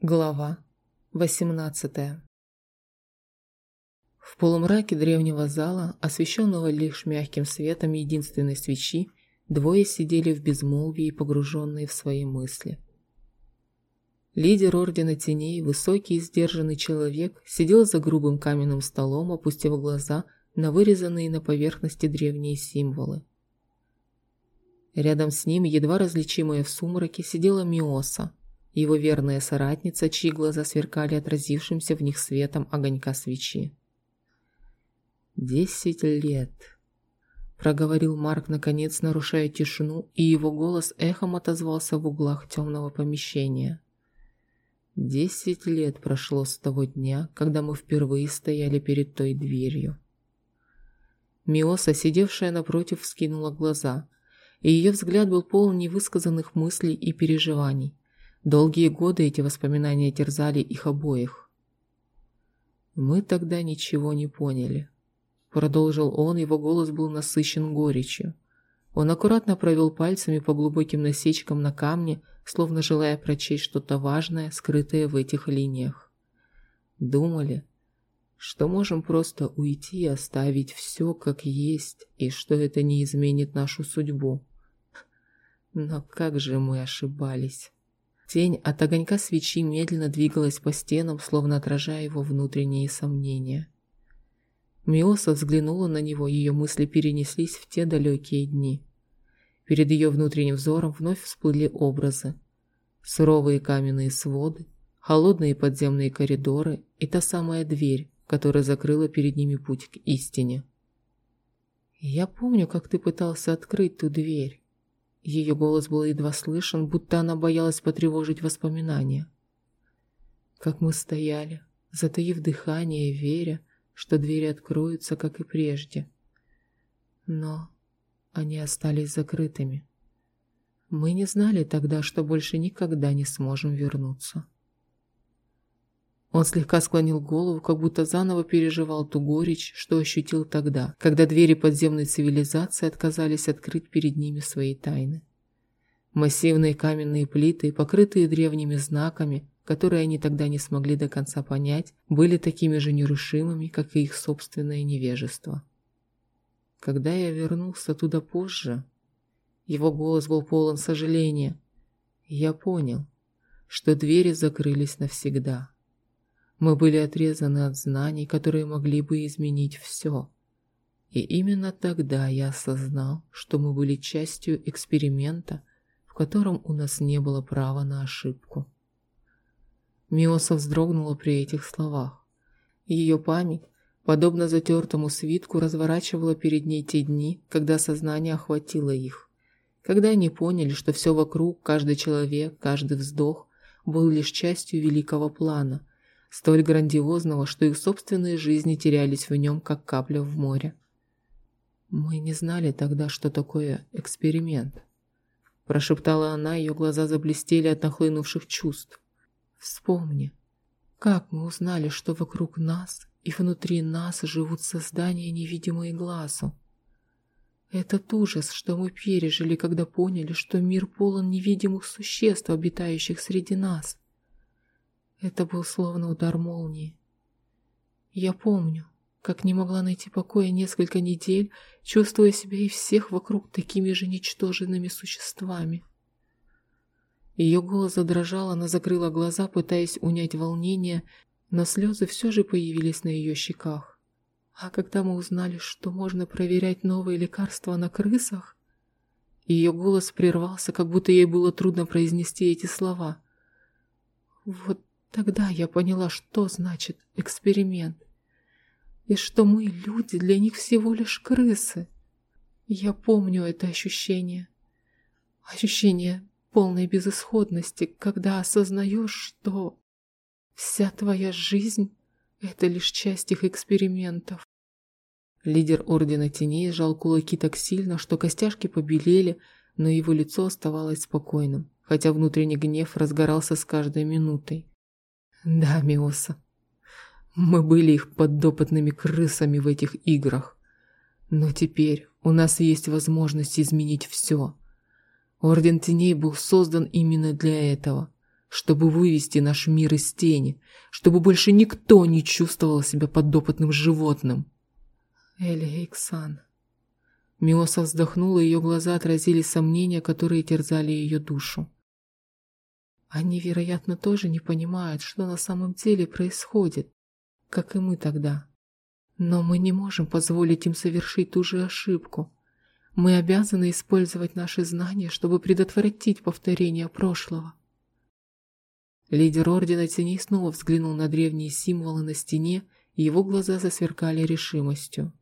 Глава 18 В полумраке древнего зала, освещенного лишь мягким светом единственной свечи, двое сидели в безмолвии, погруженные в свои мысли. Лидер Ордена Теней, высокий и сдержанный человек, сидел за грубым каменным столом, опустив глаза на вырезанные на поверхности древние символы. Рядом с ним, едва различимая в сумраке, сидела Миоса – его верная соратница, чьи глаза сверкали отразившимся в них светом огонька свечи. «Десять лет», — проговорил Марк, наконец нарушая тишину, и его голос эхом отозвался в углах темного помещения. «Десять лет прошло с того дня, когда мы впервые стояли перед той дверью». Миоса, сидевшая напротив, вскинула глаза, и ее взгляд был полон невысказанных мыслей и переживаний. Долгие годы эти воспоминания терзали их обоих. «Мы тогда ничего не поняли», — продолжил он, его голос был насыщен горечью. Он аккуратно провел пальцами по глубоким насечкам на камне, словно желая прочесть что-то важное, скрытое в этих линиях. Думали, что можем просто уйти и оставить все как есть, и что это не изменит нашу судьбу. Но как же мы ошибались. Тень от огонька свечи медленно двигалась по стенам, словно отражая его внутренние сомнения. Миоса взглянула на него, ее мысли перенеслись в те далекие дни. Перед ее внутренним взором вновь всплыли образы. Суровые каменные своды, холодные подземные коридоры и та самая дверь, которая закрыла перед ними путь к истине. «Я помню, как ты пытался открыть ту дверь», ее голос был едва слышен, будто она боялась потревожить воспоминания. Как мы стояли, затаив дыхание, веря, что двери откроются, как и прежде. Но они остались закрытыми. Мы не знали тогда, что больше никогда не сможем вернуться. Он слегка склонил голову, как будто заново переживал ту горечь, что ощутил тогда, когда двери подземной цивилизации отказались открыть перед ними свои тайны. Массивные каменные плиты, покрытые древними знаками, которые они тогда не смогли до конца понять, были такими же нерушимыми, как и их собственное невежество. Когда я вернулся туда позже, его голос был полон сожаления, я понял, что двери закрылись навсегда. Мы были отрезаны от знаний, которые могли бы изменить все. И именно тогда я осознал, что мы были частью эксперимента, в котором у нас не было права на ошибку. Миоса вздрогнула при этих словах. Ее память, подобно затертому свитку, разворачивала перед ней те дни, когда сознание охватило их. Когда они поняли, что все вокруг, каждый человек, каждый вздох был лишь частью великого плана, столь грандиозного, что их собственные жизни терялись в нем, как капля в море. «Мы не знали тогда, что такое эксперимент», – прошептала она, ее глаза заблестели от нахлынувших чувств. «Вспомни, как мы узнали, что вокруг нас и внутри нас живут создания, невидимые глазу. Этот ужас, что мы пережили, когда поняли, что мир полон невидимых существ, обитающих среди нас. Это был словно удар молнии. Я помню, как не могла найти покоя несколько недель, чувствуя себя и всех вокруг такими же ничтожными существами. Ее голос задрожал, она закрыла глаза, пытаясь унять волнение, но слезы все же появились на ее щеках. А когда мы узнали, что можно проверять новые лекарства на крысах, ее голос прервался, как будто ей было трудно произнести эти слова. Вот Тогда я поняла, что значит эксперимент. И что мы, люди, для них всего лишь крысы. Я помню это ощущение. Ощущение полной безысходности, когда осознаешь, что вся твоя жизнь — это лишь часть их экспериментов. Лидер Ордена Теней сжал кулаки так сильно, что костяшки побелели, но его лицо оставалось спокойным, хотя внутренний гнев разгорался с каждой минутой. Да, Миоса. Мы были их подопытными крысами в этих играх. Но теперь у нас есть возможность изменить все. Орден Теней был создан именно для этого. чтобы вывести наш мир из тени, чтобы больше никто не чувствовал себя подопытным животным. Эля Иксан. Миоса вздохнула, ее глаза отразили сомнения, которые терзали ее душу. Они, вероятно, тоже не понимают, что на самом деле происходит, как и мы тогда. Но мы не можем позволить им совершить ту же ошибку. Мы обязаны использовать наши знания, чтобы предотвратить повторение прошлого. Лидер Ордена Теней снова взглянул на древние символы на стене, и его глаза засверкали решимостью.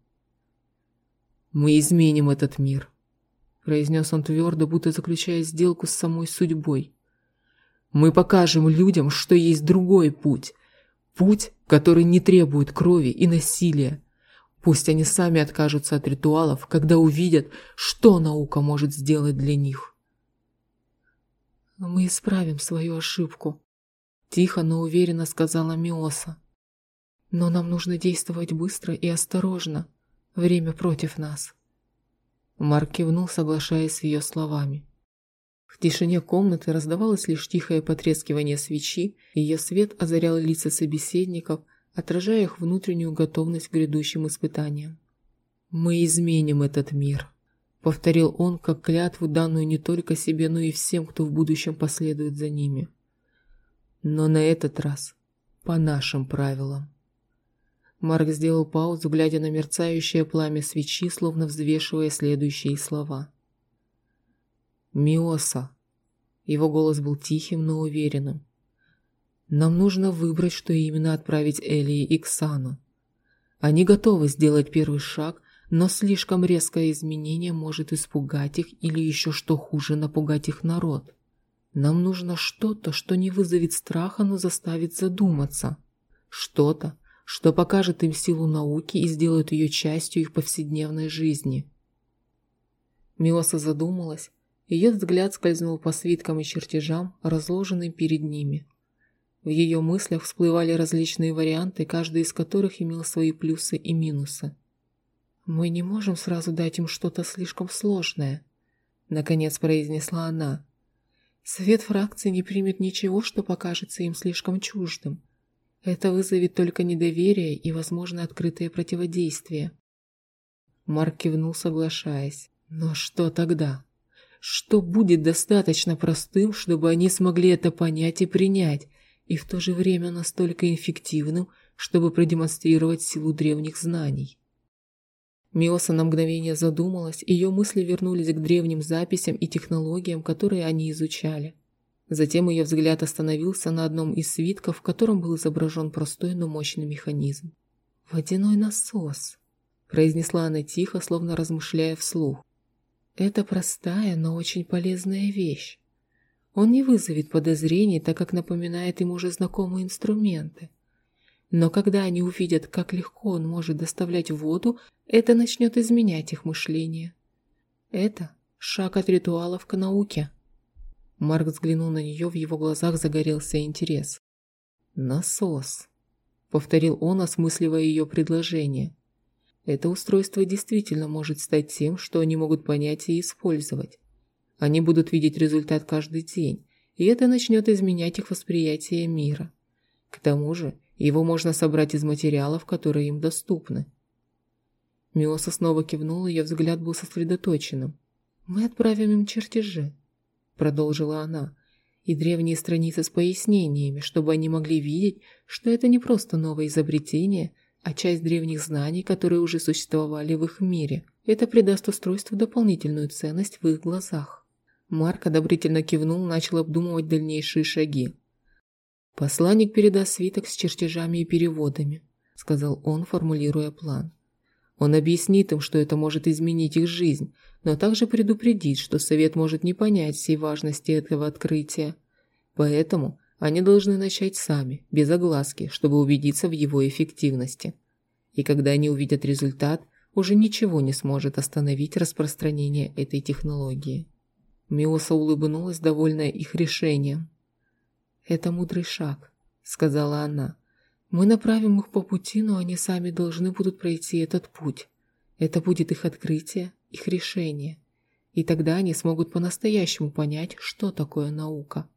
«Мы изменим этот мир», — произнес он твердо, будто заключая сделку с самой судьбой. «Мы покажем людям, что есть другой путь, путь, который не требует крови и насилия. Пусть они сами откажутся от ритуалов, когда увидят, что наука может сделать для них». «Мы исправим свою ошибку», — тихо, но уверенно сказала Миоса. «Но нам нужно действовать быстро и осторожно». Время против нас. Марк кивнул, соглашаясь с ее словами. В тишине комнаты раздавалось лишь тихое потрескивание свечи, и ее свет озарял лица собеседников, отражая их внутреннюю готовность к грядущим испытаниям. «Мы изменим этот мир», — повторил он, как клятву, данную не только себе, но и всем, кто в будущем последует за ними. «Но на этот раз по нашим правилам». Марк сделал паузу, глядя на мерцающее пламя свечи, словно взвешивая следующие слова. «Миоса». Его голос был тихим, но уверенным. «Нам нужно выбрать, что именно отправить Элии и Ксану. Они готовы сделать первый шаг, но слишком резкое изменение может испугать их или еще что хуже, напугать их народ. Нам нужно что-то, что не вызовет страха, но заставит задуматься. Что-то, что покажет им силу науки и сделает ее частью их повседневной жизни. Миоса задумалась, ее взгляд скользнул по свиткам и чертежам, разложенным перед ними. В ее мыслях всплывали различные варианты, каждый из которых имел свои плюсы и минусы. «Мы не можем сразу дать им что-то слишком сложное», — наконец произнесла она. «Совет фракции не примет ничего, что покажется им слишком чуждым. Это вызовет только недоверие и, возможно, открытое противодействие. Марк кивнул, соглашаясь. Но что тогда? Что будет достаточно простым, чтобы они смогли это понять и принять, и в то же время настолько эффективным, чтобы продемонстрировать силу древних знаний? Миоса на мгновение задумалась, ее мысли вернулись к древним записям и технологиям, которые они изучали. Затем ее взгляд остановился на одном из свитков, в котором был изображен простой, но мощный механизм. «Водяной насос», – произнесла она тихо, словно размышляя вслух. «Это простая, но очень полезная вещь. Он не вызовет подозрений, так как напоминает им уже знакомые инструменты. Но когда они увидят, как легко он может доставлять воду, это начнет изменять их мышление. Это шаг от ритуалов к науке». Марк взглянул на нее, в его глазах загорелся интерес. «Насос», — повторил он, осмысливая ее предложение. «Это устройство действительно может стать тем, что они могут понять и использовать. Они будут видеть результат каждый день, и это начнет изменять их восприятие мира. К тому же его можно собрать из материалов, которые им доступны». Миоса снова кивнул, ее взгляд был сосредоточенным. «Мы отправим им чертежи», продолжила она, и древние страницы с пояснениями, чтобы они могли видеть, что это не просто новое изобретение, а часть древних знаний, которые уже существовали в их мире. Это придаст устройству дополнительную ценность в их глазах. Марк одобрительно кивнул, начал обдумывать дальнейшие шаги. «Посланник передаст свиток с чертежами и переводами», — сказал он, формулируя план. «Он объяснит им, что это может изменить их жизнь, но также предупредить, что Совет может не понять всей важности этого открытия. Поэтому они должны начать сами, без огласки, чтобы убедиться в его эффективности. И когда они увидят результат, уже ничего не сможет остановить распространение этой технологии. Миоса улыбнулась, довольная их решением. «Это мудрый шаг», — сказала она. «Мы направим их по пути, но они сами должны будут пройти этот путь. Это будет их открытие, их решение. И тогда они смогут по-настоящему понять, что такое наука.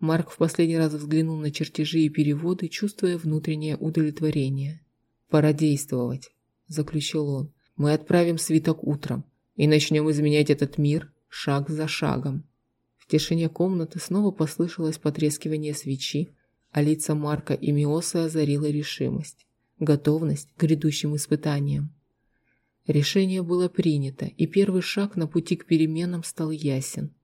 Марк в последний раз взглянул на чертежи и переводы, чувствуя внутреннее удовлетворение. «Пора действовать», – заключил он. «Мы отправим свиток утром и начнем изменять этот мир шаг за шагом». В тишине комнаты снова послышалось потрескивание свечи, а лица Марка и Миоса озарила решимость, готовность к грядущим испытаниям. Решение было принято, и первый шаг на пути к переменам стал ясен.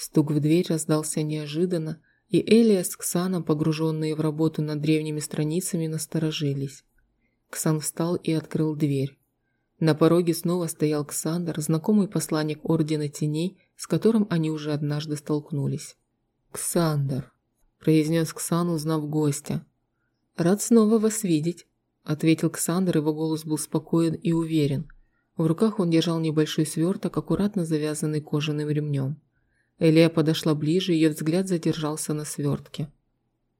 Стук в дверь раздался неожиданно, и Элия с Ксаном, погруженные в работу над древними страницами, насторожились. Ксан встал и открыл дверь. На пороге снова стоял Ксандр, знакомый посланник Ордена Теней, с которым они уже однажды столкнулись. «Ксандр», – произнес Ксан, узнав гостя. «Рад снова вас видеть», – ответил Ксандр, его голос был спокоен и уверен. В руках он держал небольшой сверток, аккуратно завязанный кожаным ремнем. Элия подошла ближе, ее взгляд задержался на свертке.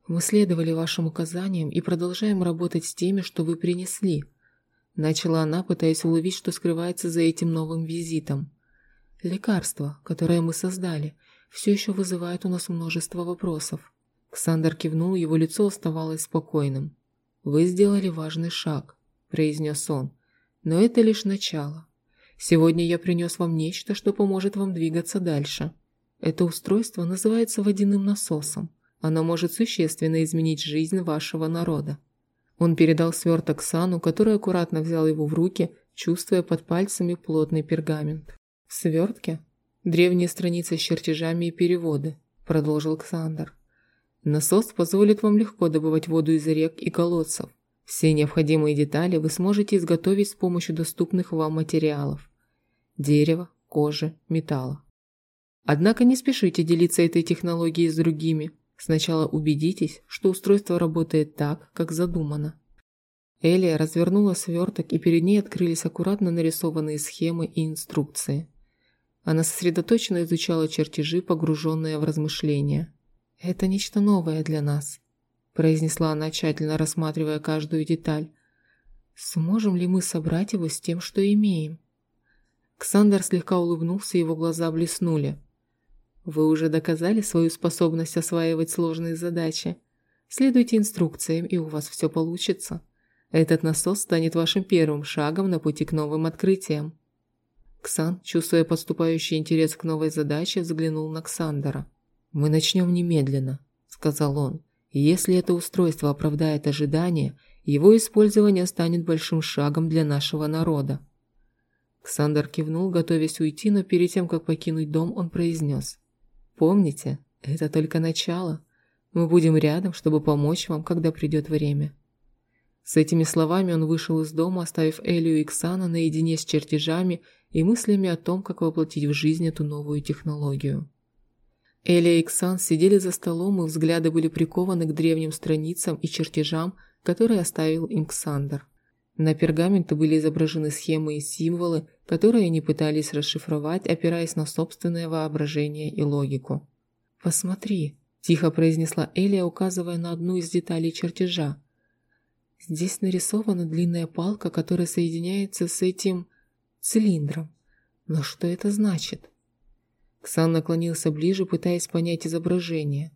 «Мы следовали вашим указаниям и продолжаем работать с теми, что вы принесли», начала она, пытаясь уловить, что скрывается за этим новым визитом. «Лекарство, которое мы создали, все еще вызывает у нас множество вопросов». Ксандр кивнул, его лицо оставалось спокойным. «Вы сделали важный шаг», – произнес он. «Но это лишь начало. Сегодня я принес вам нечто, что поможет вам двигаться дальше». Это устройство называется водяным насосом. Оно может существенно изменить жизнь вашего народа. Он передал сверток Сану, который аккуратно взял его в руки, чувствуя под пальцами плотный пергамент. В свертке древние страницы с чертежами и переводы, продолжил Ксандр. Насос позволит вам легко добывать воду из рек и колодцев. Все необходимые детали вы сможете изготовить с помощью доступных вам материалов – дерева, кожи, металла. Однако не спешите делиться этой технологией с другими. Сначала убедитесь, что устройство работает так, как задумано. Элия развернула сверток, и перед ней открылись аккуратно нарисованные схемы и инструкции. Она сосредоточенно изучала чертежи, погруженные в размышления. «Это нечто новое для нас», – произнесла она, тщательно рассматривая каждую деталь. «Сможем ли мы собрать его с тем, что имеем?» Ксандр слегка улыбнулся, его глаза блеснули. Вы уже доказали свою способность осваивать сложные задачи. Следуйте инструкциям, и у вас все получится. Этот насос станет вашим первым шагом на пути к новым открытиям. Ксан, чувствуя подступающий интерес к новой задаче, взглянул на Ксандера. «Мы начнем немедленно», – сказал он. «Если это устройство оправдает ожидания, его использование станет большим шагом для нашего народа». Ксандер кивнул, готовясь уйти, но перед тем, как покинуть дом, он произнес. Помните, это только начало. Мы будем рядом, чтобы помочь вам, когда придет время». С этими словами он вышел из дома, оставив Элию и Ксана наедине с чертежами и мыслями о том, как воплотить в жизнь эту новую технологию. Элия и Ксан сидели за столом, и взгляды были прикованы к древним страницам и чертежам, которые оставил им Ксандр. На пергаменте были изображены схемы и символы, которые они пытались расшифровать, опираясь на собственное воображение и логику. «Посмотри», – тихо произнесла Элия, указывая на одну из деталей чертежа. «Здесь нарисована длинная палка, которая соединяется с этим цилиндром. Но что это значит?» Ксан наклонился ближе, пытаясь понять изображение.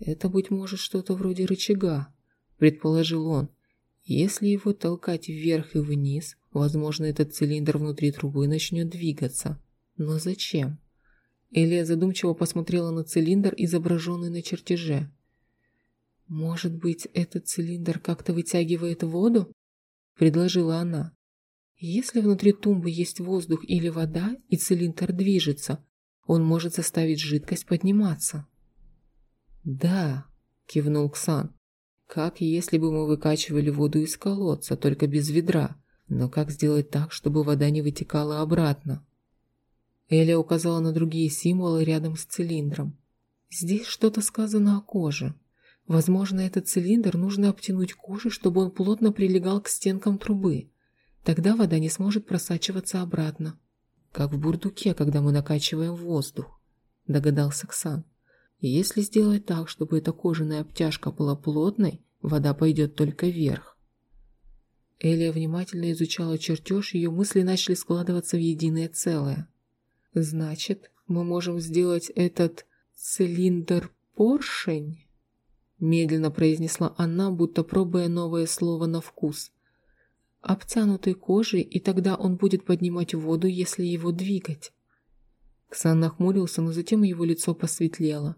«Это, быть может, что-то вроде рычага», – предположил он. Если его толкать вверх и вниз, возможно, этот цилиндр внутри трубы начнет двигаться. Но зачем? Элия задумчиво посмотрела на цилиндр, изображенный на чертеже. «Может быть, этот цилиндр как-то вытягивает воду?» – предложила она. «Если внутри тумбы есть воздух или вода, и цилиндр движется, он может заставить жидкость подниматься». «Да», – кивнул Ксан. Как если бы мы выкачивали воду из колодца, только без ведра. Но как сделать так, чтобы вода не вытекала обратно? Эля указала на другие символы рядом с цилиндром. Здесь что-то сказано о коже. Возможно, этот цилиндр нужно обтянуть кожей, чтобы он плотно прилегал к стенкам трубы. Тогда вода не сможет просачиваться обратно. Как в бурдуке, когда мы накачиваем воздух, догадался Ксан. Если сделать так, чтобы эта кожаная обтяжка была плотной, вода пойдет только вверх. Элия внимательно изучала чертеж, ее мысли начали складываться в единое целое. Значит, мы можем сделать этот «Цилиндр-поршень?» Медленно произнесла она, будто пробуя новое слово на вкус. «Обтянутый кожей, и тогда он будет поднимать воду, если его двигать». Ксан нахмурился, но затем его лицо посветлело.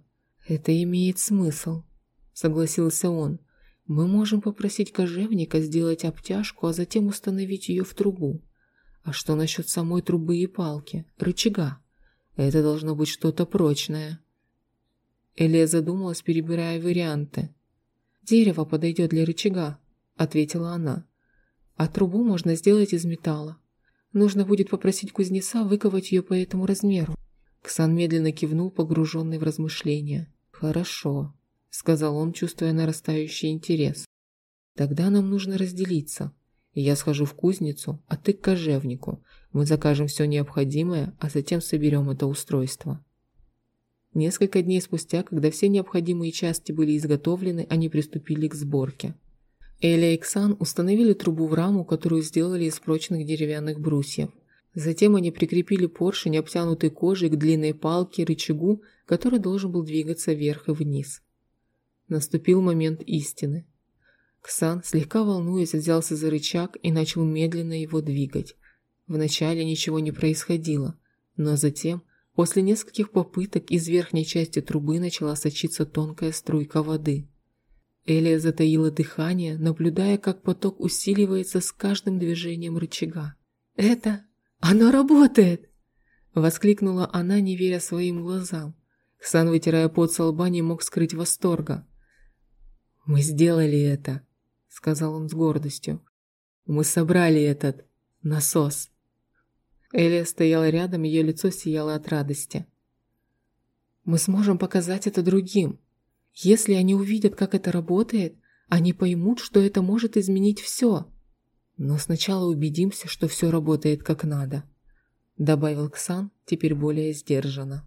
«Это имеет смысл», — согласился он. «Мы можем попросить кожевника сделать обтяжку, а затем установить ее в трубу. А что насчет самой трубы и палки, рычага? Это должно быть что-то прочное». Элия задумалась, перебирая варианты. «Дерево подойдет для рычага», — ответила она. «А трубу можно сделать из металла. Нужно будет попросить кузнеца выковать ее по этому размеру». Ксан медленно кивнул, погруженный в размышления. «Хорошо», — сказал он, чувствуя нарастающий интерес. «Тогда нам нужно разделиться. Я схожу в кузницу, а ты к кожевнику. Мы закажем все необходимое, а затем соберем это устройство». Несколько дней спустя, когда все необходимые части были изготовлены, они приступили к сборке. Эля и Ксан установили трубу в раму, которую сделали из прочных деревянных брусьев. Затем они прикрепили поршень, обтянутый кожей, к длинной палке, рычагу, который должен был двигаться вверх и вниз. Наступил момент истины. Ксан, слегка волнуясь, взялся за рычаг и начал медленно его двигать. Вначале ничего не происходило, но затем – После нескольких попыток из верхней части трубы начала сочиться тонкая струйка воды. Элия затаила дыхание, наблюдая, как поток усиливается с каждым движением рычага. «Это... оно работает!» Воскликнула она, не веря своим глазам. Ксан, вытирая пот со лба, не мог скрыть восторга. «Мы сделали это», — сказал он с гордостью. «Мы собрали этот насос». Элия стояла рядом, ее лицо сияло от радости. «Мы сможем показать это другим. Если они увидят, как это работает, они поймут, что это может изменить все. Но сначала убедимся, что все работает как надо», добавил Ксан, теперь более сдержанно.